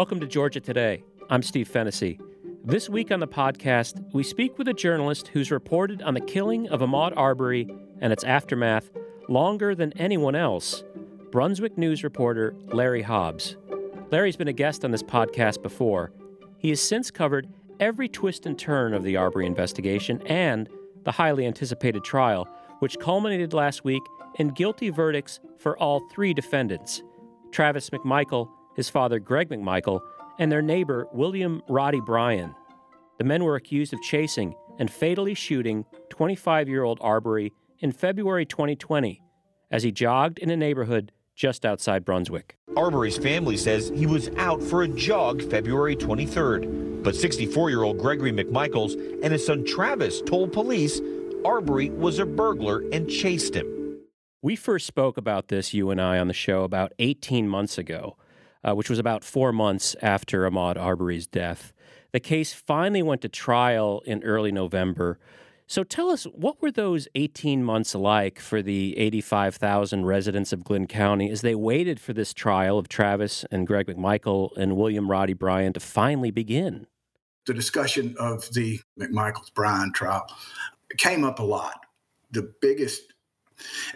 Welcome to Georgia Today. I'm Steve Fennessy. This week on the podcast, we speak with a journalist who's reported on the killing of Ahmaud Arbery and its aftermath longer than anyone else Brunswick News reporter Larry Hobbs. Larry's been a guest on this podcast before. He has since covered every twist and turn of the Arbery investigation and the highly anticipated trial, which culminated last week in guilty verdicts for all three defendants Travis McMichael, his father Greg McMichael, and their neighbor William Roddie Bryan. The men were accused of chasing and fatally shooting 25 year old Arbery in February 2020 as he jogged in a neighborhood just outside Brunswick. Arbery's family says he was out for a jog February 23rd. But 64 year old Gregory McMichaels and his son Travis told police Arbery was a burglar and chased him. We first spoke about this, you and I, on the show about 18 months ago, uh, which was about four months after Ahmaud Arbery's death. The case finally went to trial in early November. So tell us, what were those 18 months like for the 85,000 residents of Glynn County as they waited for this trial of Travis and Greg McMichael and William Roddie Bryan to finally begin? The discussion of the McMichaels Bryan trial came up a lot. The biggest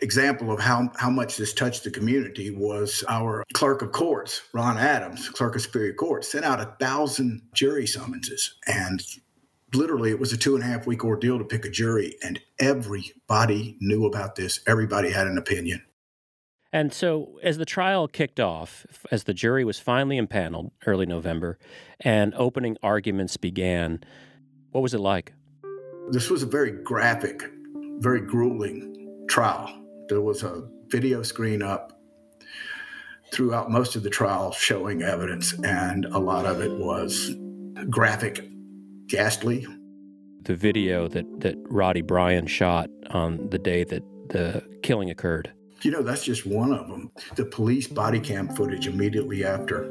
example of how, how much this touched the community was our clerk of courts, Ron Adams, clerk of superior court, sent out a thousand jury summonses. And literally it was a two and a half week ordeal to pick a jury. And everybody knew about this. Everybody had an opinion. And so as the trial kicked off as the jury was finally impaneled early november and opening arguments began what was it like? This was a very graphic very grueling trial there was a video screen up throughout most of the trial showing evidence and a lot of it was graphic ghastly. The video that, that Roddie Bryan shot on the day that the killing occurred. You know, that's just one of them. The police body cam footage immediately after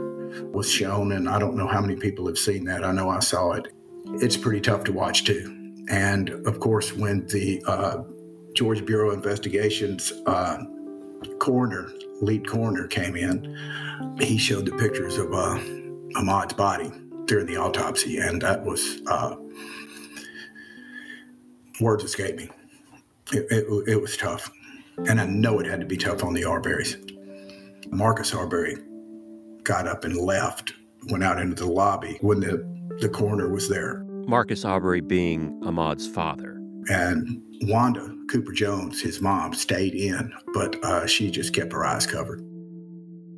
was shown, and I don't know how many people have seen that. I know I saw it. It's pretty tough to watch, too. And of course, when the uh, Georgia Bureau Investigations uh, coroner, lead coroner, came in, he showed the pictures of uh, Ahmaud's body during the autopsy, and that was uh, words escape me. It, it, it, was tough, and I know it had to be tough on the Arbery's. Marcus Arbery got up and left, went out into the lobby when the the coroner was there. Marcus Arbery being Ahmaud's father, and Wanda Cooper Jones, his mom, stayed in, but uh, she just kept her eyes covered.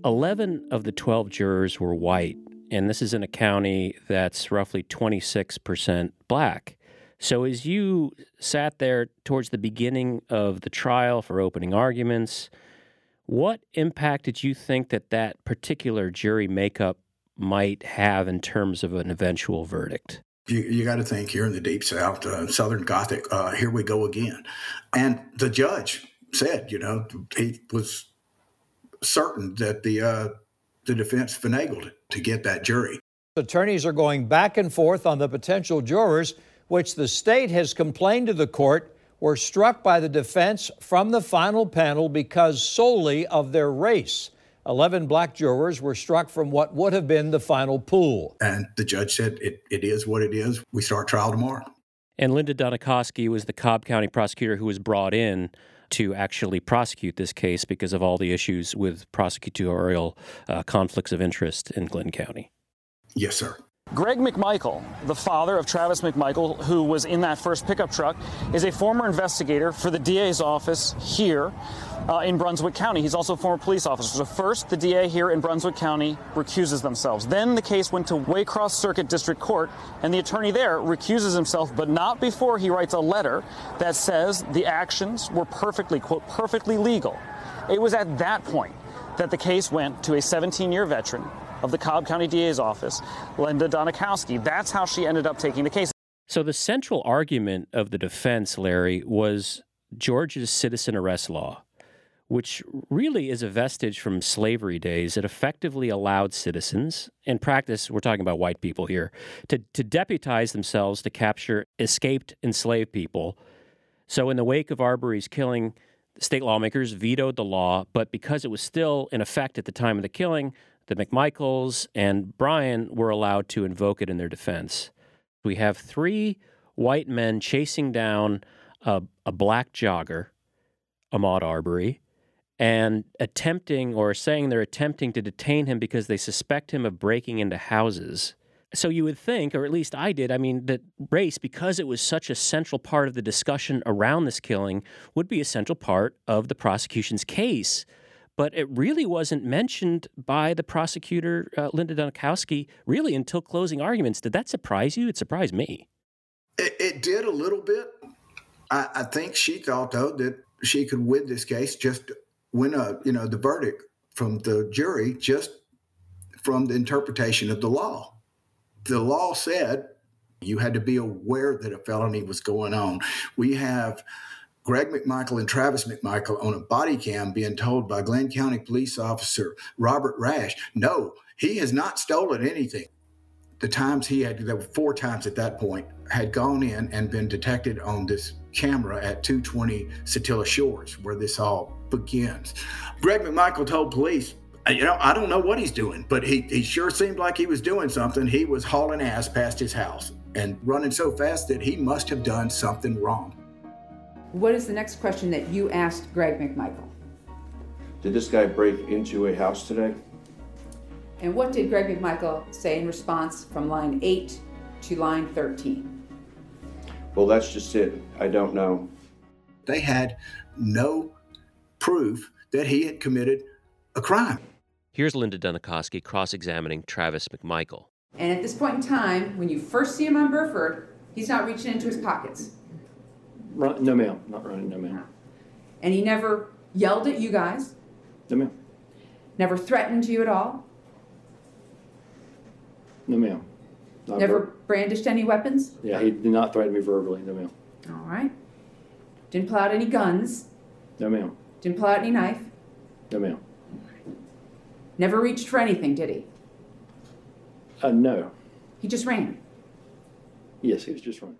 Eleven of the twelve jurors were white and this is in a county that's roughly 26% black. So, as you sat there towards the beginning of the trial for opening arguments, what impact did you think that that particular jury makeup might have in terms of an eventual verdict? You, you got to think here in the Deep South, uh, Southern Gothic, uh, here we go again. And the judge said, you know, he was certain that the uh, the defense finagled to get that jury. Attorneys are going back and forth on the potential jurors, which the state has complained to the court were struck by the defense from the final panel because solely of their race. 11 black jurors were struck from what would have been the final pool. And the judge said, it, it is what it is. We start trial tomorrow. And Linda Dunikoski was the Cobb County prosecutor who was brought in to actually prosecute this case because of all the issues with prosecutorial uh, conflicts of interest in Glynn County. Yes, sir. Greg McMichael, the father of Travis McMichael, who was in that first pickup truck, is a former investigator for the DA's office here uh, in Brunswick County. He's also a former police officer. So first, the DA here in Brunswick County recuses themselves. Then the case went to Waycross Circuit District Court, and the attorney there recuses himself, but not before he writes a letter that says the actions were perfectly, quote, perfectly legal. It was at that point that the case went to a 17-year veteran of the Cobb County DA's office, Linda Dunikoski. That's how she ended up taking the case. So the central argument of the defense, Larry, was Georgia's citizen arrest law, which really is a vestige from slavery days. It effectively allowed citizens, in practice, we're talking about white people here, to, to deputize themselves to capture escaped enslaved people. So in the wake of Arbery's killing, state lawmakers vetoed the law, but because it was still in effect at the time of the killing, the McMichaels and Bryan were allowed to invoke it in their defense. We have three white men chasing down a, a black jogger, Ahmaud Arbery, and attempting or saying they're attempting to detain him because they suspect him of breaking into houses. So you would think, or at least I did, I mean, that race, because it was such a central part of the discussion around this killing, would be a central part of the prosecution's case. But it really wasn't mentioned by the prosecutor, uh, Linda Dunikoski, really until closing arguments. Did that surprise you? It surprised me. It, it did a little bit. I, I think she thought, though, that she could win this case just win a you know the verdict from the jury just from the interpretation of the law. The law said you had to be aware that a felony was going on. We have Greg McMichael and Travis McMichael on a body cam being told by Glynn County police officer Robert Rash, no, he has not stolen anything. The times he had, there were four times at that point, had gone in and been detected on this camera at 220 Satilla Shores, where this all begins. Greg McMichael told police, uh, you know, I don't know what he's doing, but he, he sure seemed like he was doing something. He was hauling ass past his house and running so fast that he must have done something wrong. What is the next question that you asked Greg McMichael? Did this guy break into a house today? And what did Greg McMichael say in response from line 8 to line 13? Well, that's just it. I don't know. They had no proof that he had committed a crime. Here's Linda Dunikoski cross examining Travis McMichael. And at this point in time, when you first see him on Burford, he's not reaching into his pockets. Run, no, ma'am. Not running, no, ma'am. And he never yelled at you guys, No, ma'am. never threatened you at all, No, ma'am. Not never ver- brandished any weapons. yeah, he did not threaten me verbally. No, ma'am. All right. Didn't pull out any guns, No, ma'am. didn't pull out any knife, No, ma'am. never reached for anything, did he? Uh, no. He just ran. Yes, he was just running.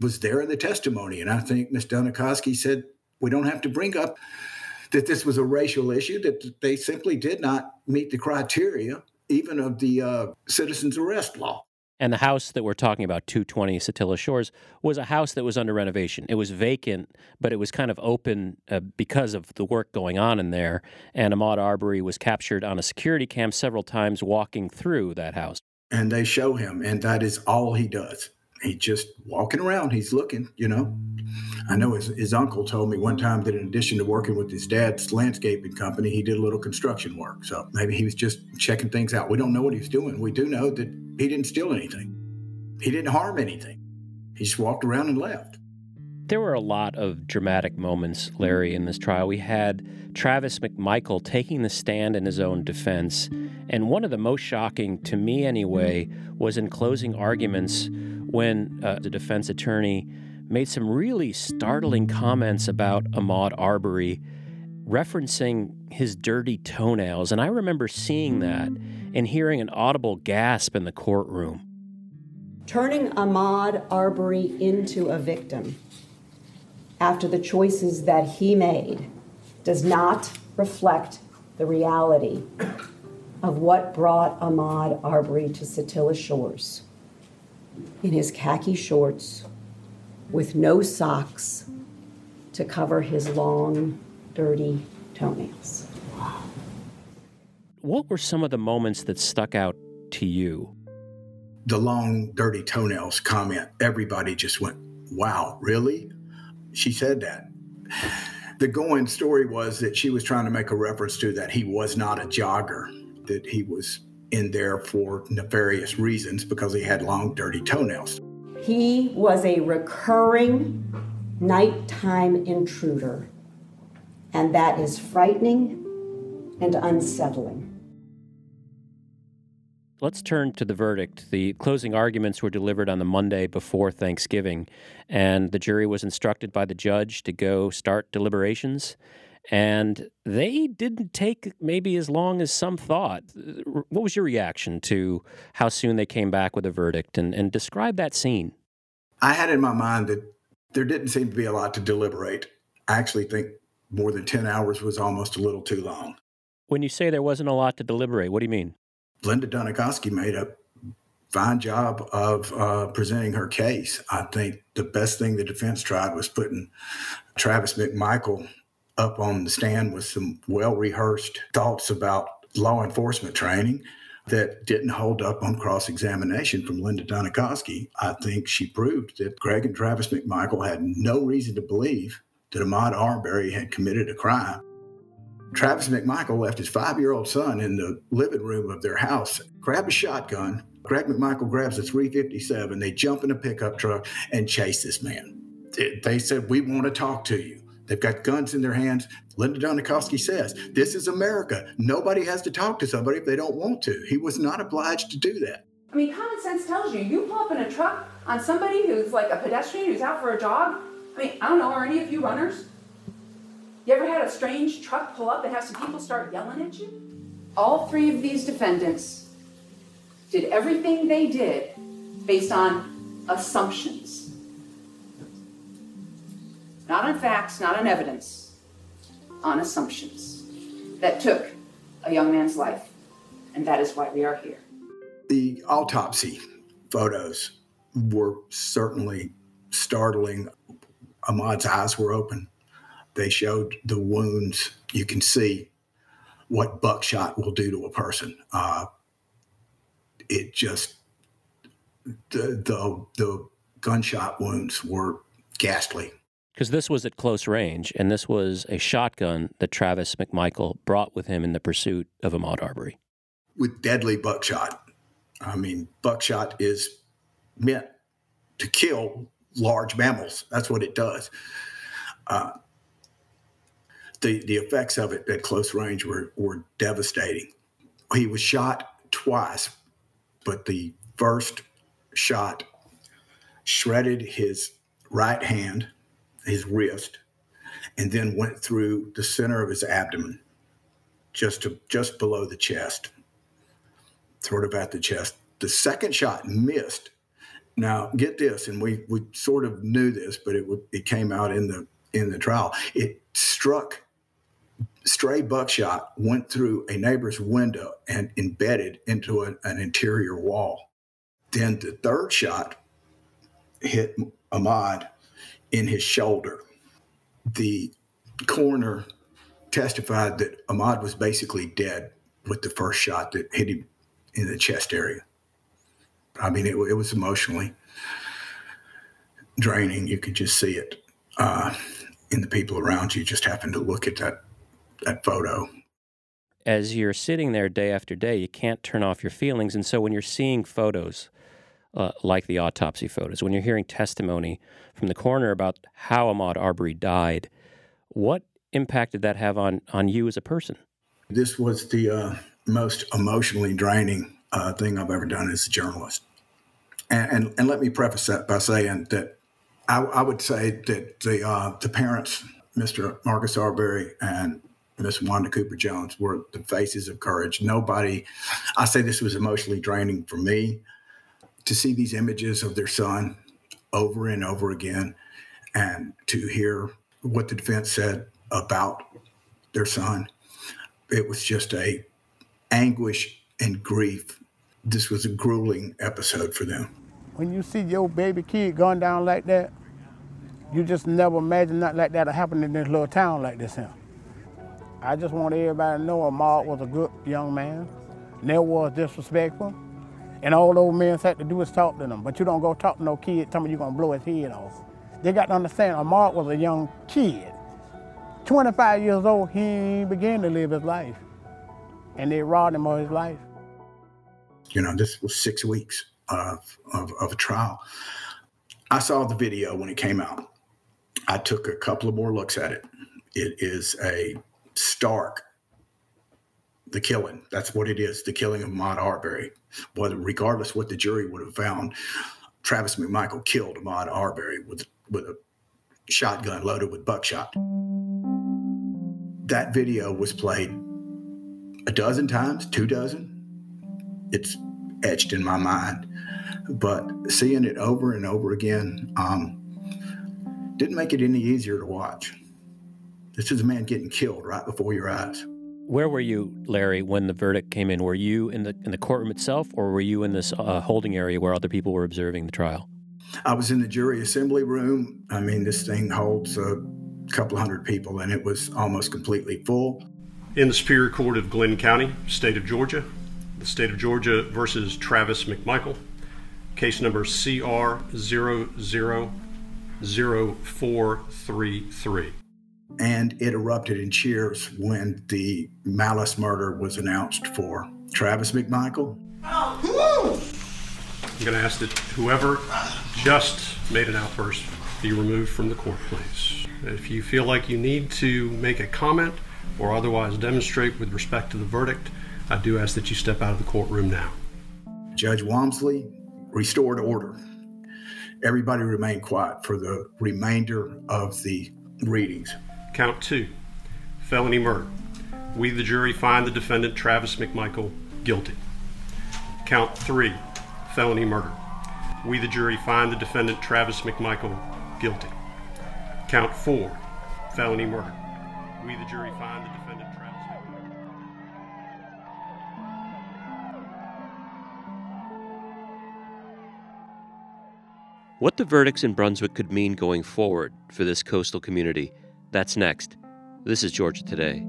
Was there in the testimony. And I think Ms. Dunikoski said we don't have to bring up that this was a racial issue, that they simply did not meet the criteria, even of the uh, citizen's arrest law. And the house that we're talking about, 220 Satilla Shores, was a house that was under renovation. It was vacant, but it was kind of open uh, because of the work going on in there. And Ahmaud Arbery was captured on a security cam several times walking through that house. And they show him, and that is all he does. He just walking around, he's looking, you know. I know his, his uncle told me one time that in addition to working with his dad's landscaping company, he did a little construction work. So maybe he was just checking things out. We don't know what he's doing. We do know that he didn't steal anything, he didn't harm anything. He just walked around and left. There were a lot of dramatic moments, Larry, in this trial. We had Travis McMichael taking the stand in his own defense. And one of the most shocking, to me anyway, was in closing arguments when uh, the defense attorney made some really startling comments about Ahmaud Arbery, referencing his dirty toenails. And I remember seeing that and hearing an audible gasp in the courtroom. Turning Ahmaud Arbery into a victim after the choices that he made does not reflect the reality of what brought Ahmaud Arbery to Satilla Shores in his khaki shorts with no socks to cover his long, dirty toenails. What were some of the moments that stuck out to you? The long, dirty toenails comment, everybody just went, wow, really? She said that. The going story was that she was trying to make a reference to that he was not a jogger, that he was in there for nefarious reasons because he had long, dirty toenails. He was a recurring nighttime intruder, and that is frightening and unsettling. Let's turn to the verdict. The closing arguments were delivered on the Monday before Thanksgiving, and the jury was instructed by the judge to go start deliberations. And they didn't take maybe as long as some thought. What was your reaction to how soon they came back with a verdict? And, and describe that scene. I had in my mind that there didn't seem to be a lot to deliberate. I actually think more than 10 hours was almost a little too long. When you say there wasn't a lot to deliberate, what do you mean? Linda Dunikoski made a fine job of uh, presenting her case. I think the best thing the defense tried was putting Travis McMichael up on the stand with some well rehearsed thoughts about law enforcement training that didn't hold up on cross examination from Linda Dunikoski. I think she proved that Greg and Travis McMichael had no reason to believe that Ahmaud Arbery had committed a crime. Travis McMichael left his five year old son in the living room of their house, grabbed a shotgun. Greg McMichael grabs a 357. They jump in a pickup truck and chase this man. They said, We want to talk to you. They've got guns in their hands. Linda Dunikoski says, This is America. Nobody has to talk to somebody if they don't want to. He was not obliged to do that. I mean, common sense tells you you pull up in a truck on somebody who's like a pedestrian who's out for a jog. I mean, I don't know, are any of you runners? You ever had a strange truck pull up and have some people start yelling at you? All three of these defendants did everything they did based on assumptions. Not on facts, not on evidence, on assumptions that took a young man's life. And that is why we are here. The autopsy photos were certainly startling. Ahmaud's eyes were open. They showed the wounds. You can see what buckshot will do to a person. Uh, it just the, the the gunshot wounds were ghastly. Because this was at close range, and this was a shotgun that Travis McMichael brought with him in the pursuit of Ahmaud Arbery. With deadly buckshot. I mean, buckshot is meant to kill large mammals. That's what it does. Uh, the the effects of it at close range were were devastating. He was shot twice, but the first shot shredded his right hand his wrist, and then went through the center of his abdomen, just to just below the chest, sort of at the chest. The second shot missed. Now get this, and we we sort of knew this, but it it came out in the in the trial. It struck stray buckshot went through a neighbor's window and embedded into an, interior wall. Then the third shot hit Ahmaud in his shoulder. The coroner testified that Ahmaud was basically dead with the first shot that hit him in the chest area. I mean, it, it was emotionally draining. You could just see it uh, in the people around you. Just happened to look at that that photo. As you're sitting there day after day, you can't turn off your feelings, and so when you're seeing photos uh, like the autopsy photos, when you're hearing testimony from the coroner about how Ahmaud Arbery died, what impact did that have on, on you as a person? This was the uh, most emotionally draining uh, thing I've ever done as a journalist. And, and, and let me preface that by saying that I, I would say that the, uh, the parents, Mr. Marcus Arbery and Miss Wanda Cooper Jones, were the faces of courage. Nobody, I say this was emotionally draining for me to see these images of their son over and over again and to hear what the defense said about their son it was just a anguish and grief. This was a grueling episode for them. When you see your baby kid going down like that you just never imagine nothing like that happen in this little town like this here. I just want everybody to know Ahmaud was a good young man. Never was disrespectful and all those men had to do is talk to them. But you don't go talk to no kid tell me you're gonna blow his head off. They got to understand Ahmaud was a young kid. 25 years old, he began to live his life. And they robbed him of his life. You know, this was six weeks of, of, of a trial. I saw the video when it came out. I took a couple of more looks at it. It is a stark the killing. That's what it is, the killing of Ahmaud Arbery. Whether, regardless what the jury would have found, Travis McMichael killed Ahmaud Arbery with, with a shotgun loaded with buckshot. That video was played a dozen times, two dozen. It's etched in my mind. But seeing it over and over again um, didn't make it any easier to watch. This is a man getting killed right before your eyes. Where were you, Larry, when the verdict came in? Were you in the in the courtroom itself, or were you in this uh, holding area where other people were observing the trial? I was in the jury assembly room. I mean, this thing holds a couple hundred people, and it was almost completely full. In the Superior Court of Glynn County, state of Georgia, the state of Georgia versus Travis McMichael, case number CR 000433. And it erupted in cheers when the malice murder was announced for Travis McMichael. I'm going to ask that whoever just made an outburst be removed from the court, please. If you feel like you need to make a comment or otherwise demonstrate with respect to the verdict, I do ask that you step out of the courtroom now. Judge Walmsley restored order. Everybody remained quiet for the remainder of the readings. Count two felony murder. We, the jury, find the defendant Travis McMichael guilty. Count three felony murder. We, the jury, find the defendant Travis McMichael guilty. Count four felony murder. We, the jury, find the defendant Travis McMichael. What the verdicts in Brunswick could mean going forward for this coastal community, that's next. This is Georgia Today.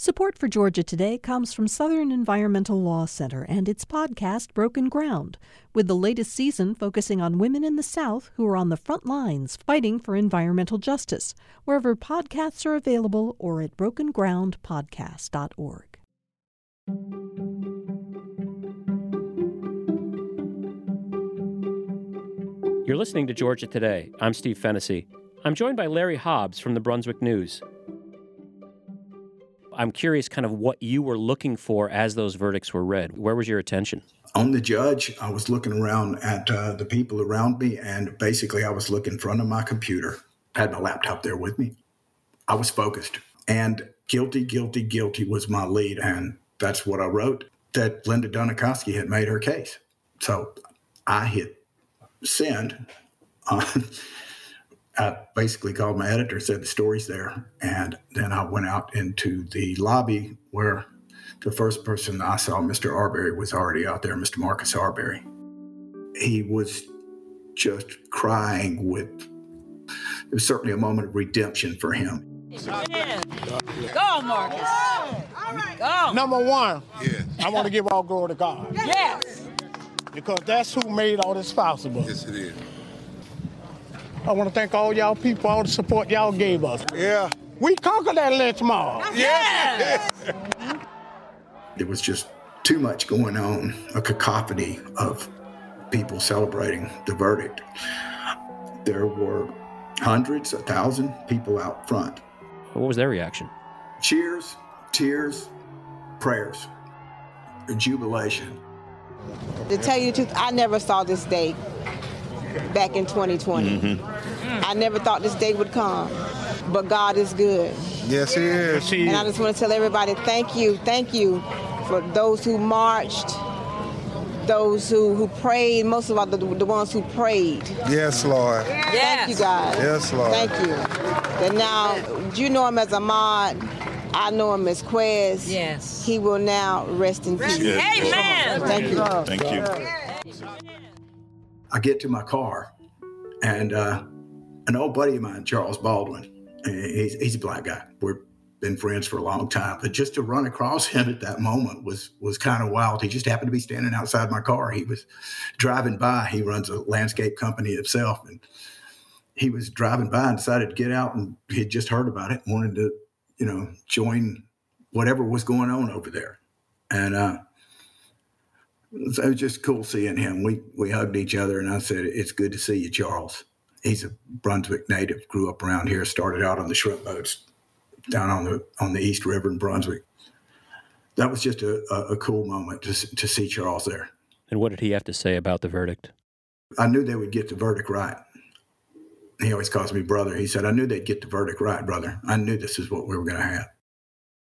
Support for Georgia Today comes from Southern Environmental Law Center and its podcast Broken Ground, with the latest season focusing on women in the South who are on the front lines fighting for environmental justice, wherever podcasts are available or at brokengroundpodcast.org. You're listening to Georgia Today. I'm Steve Fennessy. I'm joined by Larry Hobbs from the Brunswick News. I'm curious kind of what you were looking for as those verdicts were read. Where was your attention? On the judge, I was looking around at uh, the people around me, and basically, I was looking in front of my computer. I had my laptop there with me. I was focused. And guilty, guilty, guilty was my lead. And that's what I wrote that Linda Dunikoski had made her case. So I hit send. Uh, I basically called my editor, said the story's there, and then I went out into the lobby where the first person I saw, Mr. Arbery, was already out there, Mr. Marcus Arbery. He was just crying with, it was certainly a moment of redemption for him. Go, Marcus. Go. Number one, I want to give all glory to God. Yes. Because that's who made all this possible. Yes, it is. I want to thank all y'all people, all the support y'all gave us. Yeah. We conquered that lynch mob. Yes. There was just too much going on, a cacophony of people celebrating the verdict. There were hundreds, a thousand people out front. What was their reaction? Cheers, tears, prayers, jubilation. To tell you the truth, I never saw this day back in 2020. Mm-hmm. I never thought this day would come, but God is good. Yes, he is. And I just want to tell everybody thank you, thank you for those who marched, those who, who prayed, most of all, the, the ones who prayed. Yes, Lord. Yes. Thank you, God. Yes, Lord. Thank you. And now, you know him as Ahmaud. I know him as Quez. Yes. He will now rest in peace. Amen. Thank you. Thank you. I get to my car, and uh, an old buddy of mine, Charles Baldwin, he's, he's a black guy. We've been friends for a long time, but just to run across him at that moment was was kind of wild. He just happened to be standing outside my car. He was driving by. He runs a landscape company himself, and he was driving by and decided to get out, and he had just heard about it, and wanted to, you know, join whatever was going on over there, and. uh so it was just cool seeing him. We we hugged each other, and I said, "It's good to see you, Charles." He's a Brunswick native, grew up around here, started out on the shrimp boats down on the on the East River in Brunswick. That was just a, a, a cool moment to to see Charles there. And what did he have to say about the verdict? I knew they would get the verdict right. He always calls me brother. He said, "I knew they'd get the verdict right, brother. I knew this is what we were going to have."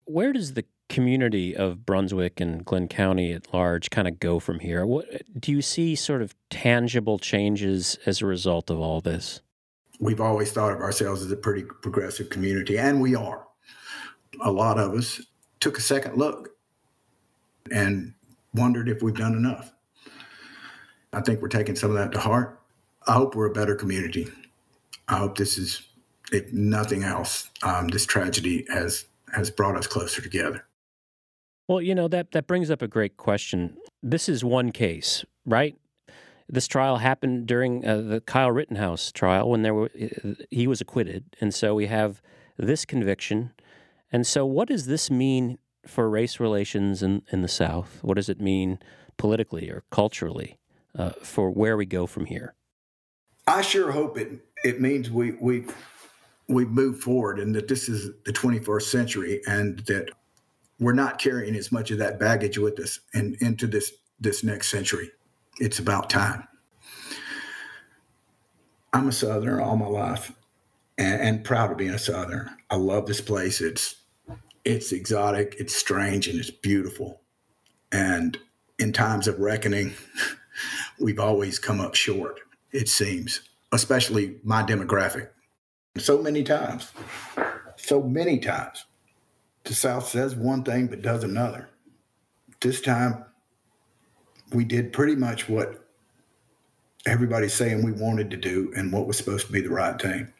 Where does the community of Brunswick and Glynn County at large kind of go from here? What do you see sort of tangible changes as a result of all this? we've always thought of ourselves as a pretty progressive community, and we are. A lot of us took a second look and wondered if we've done enough. I think we're taking some of that to heart. I hope we're a better community. I hope this is, if nothing else, um, this tragedy has has brought us closer together. Well, you know that that brings up a great question. This is one case, right? This trial happened during uh, the Kyle Rittenhouse trial when there were he was acquitted, and so we have this conviction. And so, what does this mean for race relations in, in the South? What does it mean politically or culturally uh, for where we go from here? I sure hope it it means we we we move forward and that this is the 21st century and that we're not carrying as much of that baggage with us and into this this next century. It's about time. I'm a Southerner all my life and, and proud of being a Southerner. I love this place. It's it's exotic, it's strange, and it's beautiful. And in times of reckoning, we've always come up short, it seems, especially my demographic. So many times, so many times, the South says one thing but does another. This time, we did pretty much what everybody's saying we wanted to do and what was supposed to be the right thing.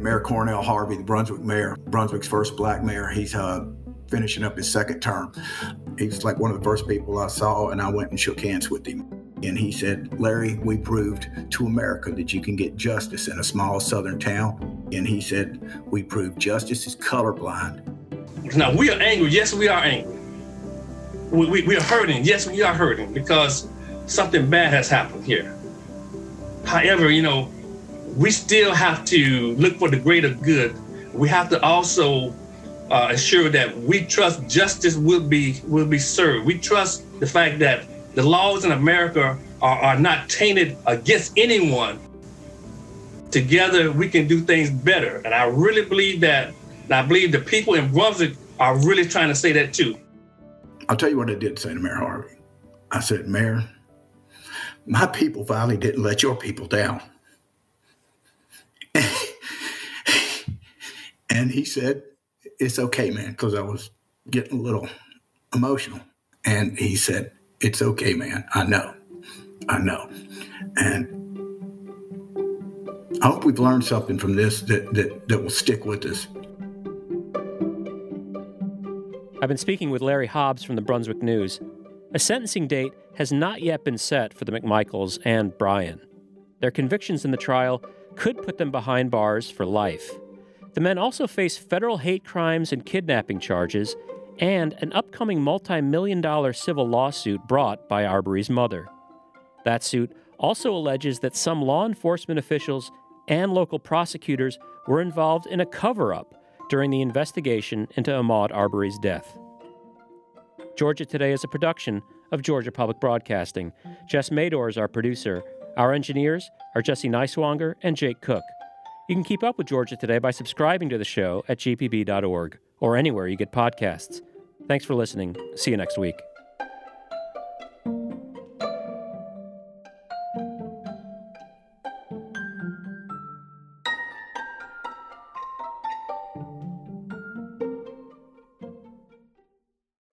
Mayor Cornell Harvey, the Brunswick mayor, Brunswick's first black mayor, he's uh, finishing up his second term. He's like one of the first people I saw, and I went and shook hands with him. And he said, Larry, we proved to America that you can get justice in a small southern town. And he said, we proved justice is colorblind. Now, we are angry. Yes, we are angry. We, we, we are hurting. Yes, we are hurting because something bad has happened here. However, you know, we still have to look for the greater good. We have to also uh, ensure that we trust justice will be will be served. We trust the fact that the laws in America are, are not tainted against anyone. Together, we can do things better. And I really believe that. And I believe the people in Brunswick are really trying to say that too. I'll tell you what I did say to Mayor Harvey. I said, Mayor, my people finally didn't let your people down. and he said, It's okay, man, because I was getting a little emotional. And he said, It's okay, man. I know. I know. And I hope we've learned something from this that, that, that will stick with us. I've been speaking with Larry Hobbs from the Brunswick News. A sentencing date has not yet been set for the McMichaels and Bryan. Their convictions in the trial could put them behind bars for life. The men also face federal hate crimes and kidnapping charges and an upcoming multi million dollar civil lawsuit brought by Arbery's mother. That suit also alleges that some law enforcement officials and local prosecutors were involved in a cover up during the investigation into Ahmaud Arbery's death. Georgia Today is a production of Georgia Public Broadcasting. Jess Mador is our producer. Our engineers are Jesse Nighswonger and Jake Cook. You can keep up with Georgia Today by subscribing to the show at gpb.org or anywhere you get podcasts. Thanks for listening. See you next week.